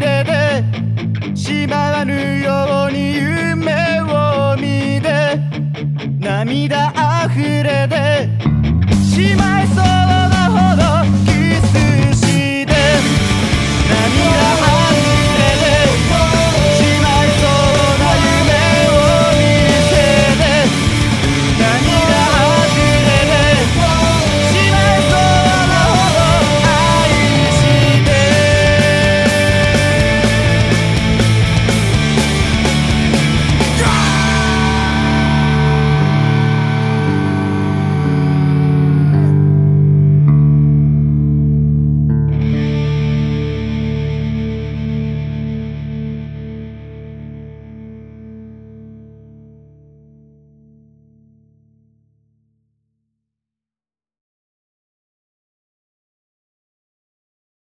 れてしまわぬように夢を見て涙あふれてしまいそう。